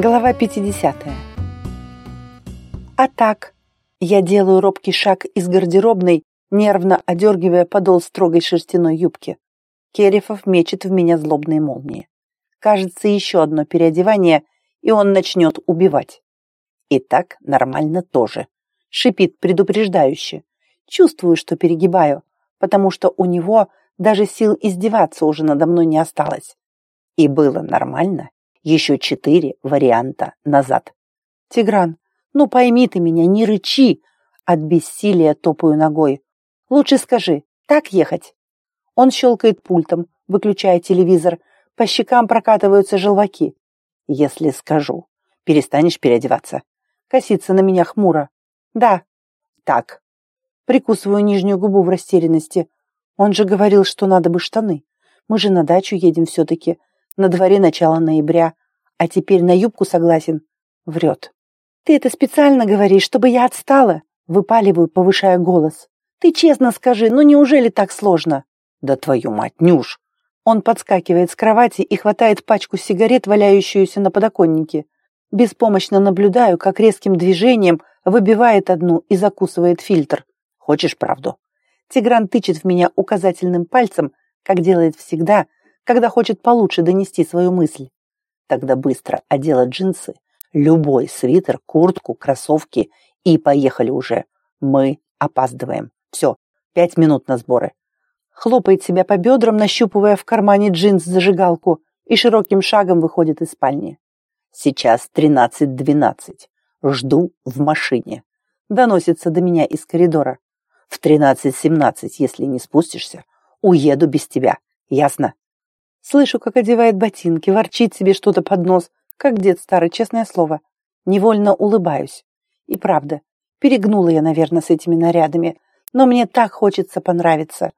Глава 50. А так, я делаю робкий шаг из гардеробной, нервно одергивая подол строгой шерстяной юбки. Керифов мечет в меня злобные молнии. Кажется, еще одно переодевание, и он начнет убивать. И так нормально тоже. Шипит предупреждающе. Чувствую, что перегибаю, потому что у него даже сил издеваться уже надо мной не осталось. И было нормально, еще четыре варианта назад. «Тигран, ну пойми ты меня, не рычи!» От бессилия топаю ногой. «Лучше скажи, так ехать?» Он щелкает пультом, выключая телевизор. По щекам прокатываются желваки. «Если скажу, перестанешь переодеваться?» Косится на меня хмуро. «Да». «Так». Прикусываю нижнюю губу в растерянности. Он же говорил, что надо бы штаны. Мы же на дачу едем все-таки. На дворе начало ноября. А теперь на юбку согласен. Врет. Ты это специально говоришь, чтобы я отстала? Выпаливаю, повышая голос. Ты честно скажи, ну неужели так сложно? Да твою мать, Нюш! Он подскакивает с кровати и хватает пачку сигарет, валяющуюся на подоконнике. Беспомощно наблюдаю, как резким движением выбивает одну и закусывает фильтр. Хочешь правду? Тигран тычет в меня указательным пальцем, как делает всегда, когда хочет получше донести свою мысль. Тогда быстро одела джинсы, любой свитер, куртку, кроссовки и поехали уже. Мы опаздываем. Все, пять минут на сборы. Хлопает себя по бедрам, нащупывая в кармане джинс зажигалку и широким шагом выходит из спальни. Сейчас тринадцать двенадцать. Жду в машине. Доносится до меня из коридора. В тринадцать семнадцать, если не спустишься, уеду без тебя. Ясно? Слышу, как одевает ботинки, ворчит себе что-то под нос, как дед старый, честное слово. Невольно улыбаюсь. И правда, перегнула я, наверное, с этими нарядами, но мне так хочется понравиться.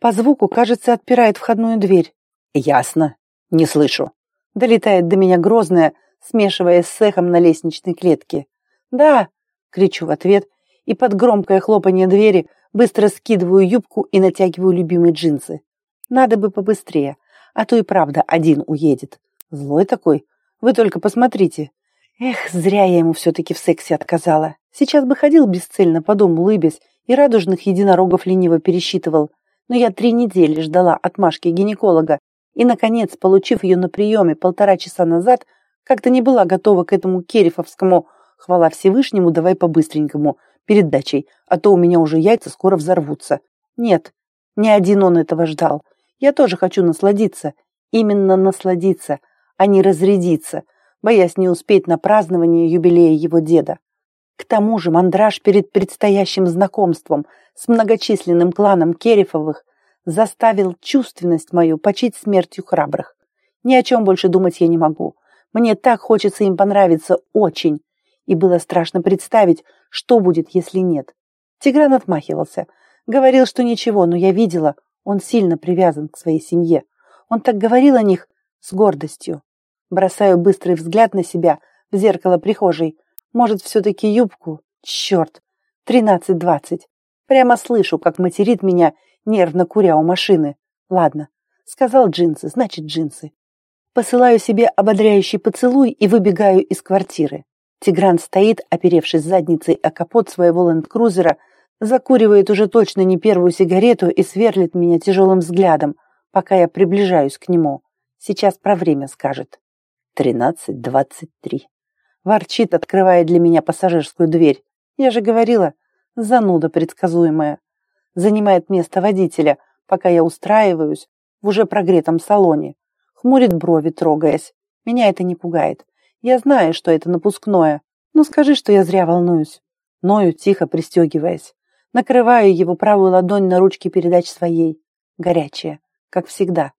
По звуку, кажется, отпирает входную дверь. Ясно. Не слышу. Долетает до меня грозная, смешиваясь с эхом на лестничной клетке. «Да!» — кричу в ответ, и под громкое хлопанье двери быстро скидываю юбку и натягиваю любимые джинсы. Надо бы побыстрее, а то и правда один уедет. Злой такой. Вы только посмотрите. Эх, зря я ему все-таки в сексе отказала. Сейчас бы ходил бесцельно по дому улыбясь и радужных единорогов лениво пересчитывал. Но я три недели ждала отмашки гинеколога и, наконец, получив ее на приеме полтора часа назад, как-то не была готова к этому керифовскому «хвала Всевышнему, давай по-быстренькому» перед дачей, а то у меня уже яйца скоро взорвутся. Нет, не один он этого ждал. Я тоже хочу насладиться, именно насладиться, а не разрядиться, боясь не успеть на празднование юбилея его деда. К тому же мандраж перед предстоящим знакомством с многочисленным кланом Керифовых заставил чувственность мою почить смертью храбрых. Ни о чем больше думать я не могу. Мне так хочется им понравиться очень. И было страшно представить, что будет, если нет. Тигран отмахивался. Говорил, что ничего, но я видела, он сильно привязан к своей семье. Он так говорил о них с гордостью. Бросаю быстрый взгляд на себя в зеркало прихожей. Может, все-таки юбку? Черт! Тринадцать-двадцать. Прямо слышу, как материт меня, нервно куря у машины. Ладно, сказал джинсы, значит джинсы. Посылаю себе ободряющий поцелуй и выбегаю из квартиры. Тигран стоит, оперевшись задницей о капот своего ленд-крузера, Закуривает уже точно не первую сигарету и сверлит меня тяжелым взглядом, пока я приближаюсь к нему. Сейчас про время скажет. Тринадцать двадцать три. Ворчит, открывая для меня пассажирскую дверь. Я же говорила, зануда предсказуемая. Занимает место водителя, пока я устраиваюсь в уже прогретом салоне. Хмурит брови, трогаясь. Меня это не пугает. Я знаю, что это напускное. Ну скажи, что я зря волнуюсь. Ною, тихо пристегиваясь. Накрываю его правую ладонь на ручке передач своей. Горячая, как всегда.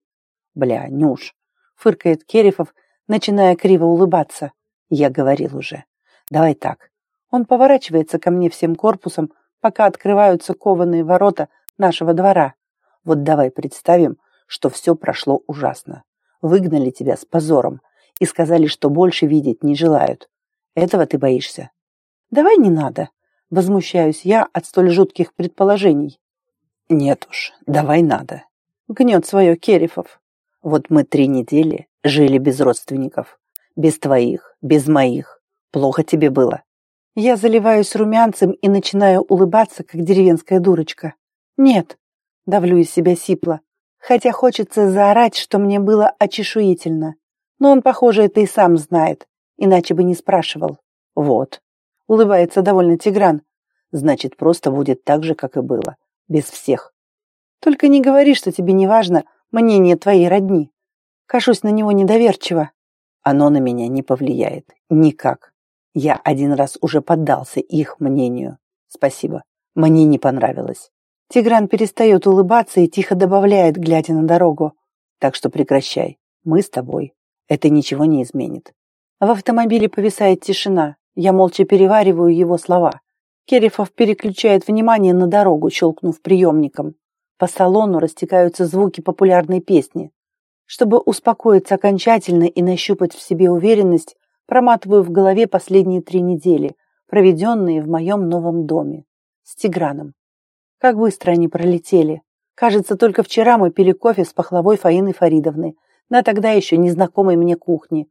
Бля, Нюш, фыркает Керифов, начиная криво улыбаться. Я говорил уже. Давай так. Он поворачивается ко мне всем корпусом, пока открываются кованые ворота нашего двора. Вот давай представим, что все прошло ужасно. Выгнали тебя с позором и сказали, что больше видеть не желают. Этого ты боишься? Давай не надо, Возмущаюсь я от столь жутких предположений. Нет уж, давай надо. Гнет свое Керифов. Вот мы три недели жили без родственников, Без твоих, без моих. Плохо тебе было. Я заливаюсь румянцем и начинаю улыбаться, как деревенская дурочка. Нет, давлю из себя сипло, хотя хочется заорать, что мне было очешуительно. Но он, похоже, это и сам знает, иначе бы не спрашивал. Вот. Улыбается довольно Тигран. Значит, просто будет так же, как и было. Без всех. Только не говори, что тебе не важно мнение твоей родни. Кашусь на него недоверчиво. Оно на меня не повлияет. Никак. Я один раз уже поддался их мнению. Спасибо. Мне не понравилось. Тигран перестает улыбаться и тихо добавляет, глядя на дорогу. Так что прекращай. Мы с тобой. Это ничего не изменит. В автомобиле повисает тишина. Я молча перевариваю его слова. Керифов переключает внимание на дорогу, щелкнув приемником. По салону растекаются звуки популярной песни. Чтобы успокоиться окончательно и нащупать в себе уверенность, проматываю в голове последние три недели, проведенные в моем новом доме. С Тиграном. Как быстро они пролетели. Кажется, только вчера мы пили кофе с пахлавой Фаиной Фаридовны на тогда еще незнакомой мне кухне.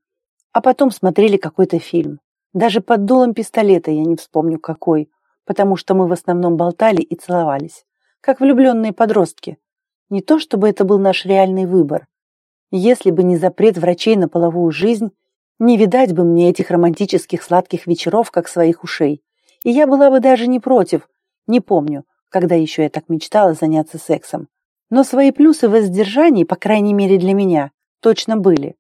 А потом смотрели какой-то фильм. Даже под дулом пистолета я не вспомню какой, потому что мы в основном болтали и целовались как влюбленные подростки. Не то чтобы это был наш реальный выбор. Если бы не запрет врачей на половую жизнь, не видать бы мне этих романтических сладких вечеров, как своих ушей. И я была бы даже не против, не помню, когда еще я так мечтала заняться сексом. Но свои плюсы в воздержании, по крайней мере для меня, точно были.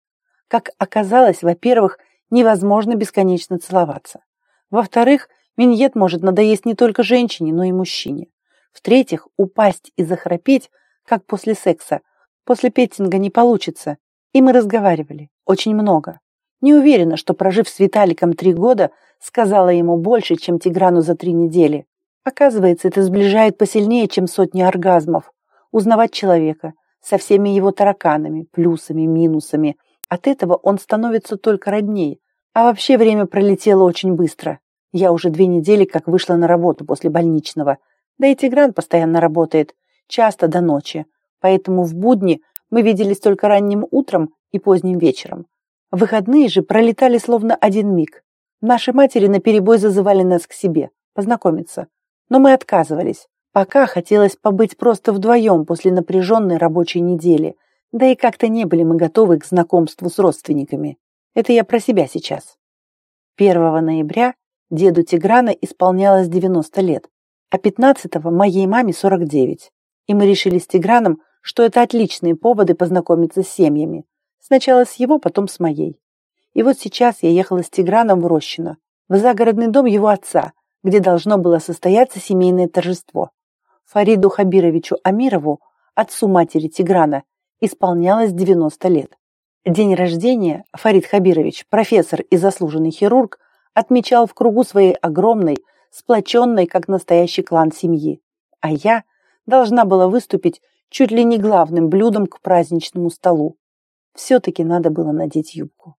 Как оказалось, во-первых, невозможно бесконечно целоваться. Во-вторых, миньет может надоесть не только женщине, но и мужчине. В-третьих, упасть и захрапеть, как после секса, после петтинга не получится. И мы разговаривали. Очень много. Не уверена, что, прожив с Виталиком три года, сказала ему больше, чем Тиграну за три недели. Оказывается, это сближает посильнее, чем сотни оргазмов. Узнавать человека со всеми его тараканами, плюсами, минусами. От этого он становится только роднее. А вообще время пролетело очень быстро. Я уже две недели как вышла на работу после больничного – да и Тигран постоянно работает, часто до ночи, поэтому в будни мы виделись только ранним утром и поздним вечером. Выходные же пролетали словно один миг. Наши матери наперебой зазывали нас к себе, познакомиться. Но мы отказывались. Пока хотелось побыть просто вдвоем после напряженной рабочей недели. Да и как-то не были мы готовы к знакомству с родственниками. Это я про себя сейчас. 1 ноября деду Тиграна исполнялось 90 лет а 15-го моей маме 49. И мы решили с Тиграном, что это отличные поводы познакомиться с семьями. Сначала с его, потом с моей. И вот сейчас я ехала с Тиграном в Рощино, в загородный дом его отца, где должно было состояться семейное торжество. Фариду Хабировичу Амирову, отцу матери Тиграна, исполнялось 90 лет. День рождения Фарид Хабирович, профессор и заслуженный хирург, отмечал в кругу своей огромной, сплоченной, как настоящий клан семьи. А я должна была выступить чуть ли не главным блюдом к праздничному столу. Все-таки надо было надеть юбку.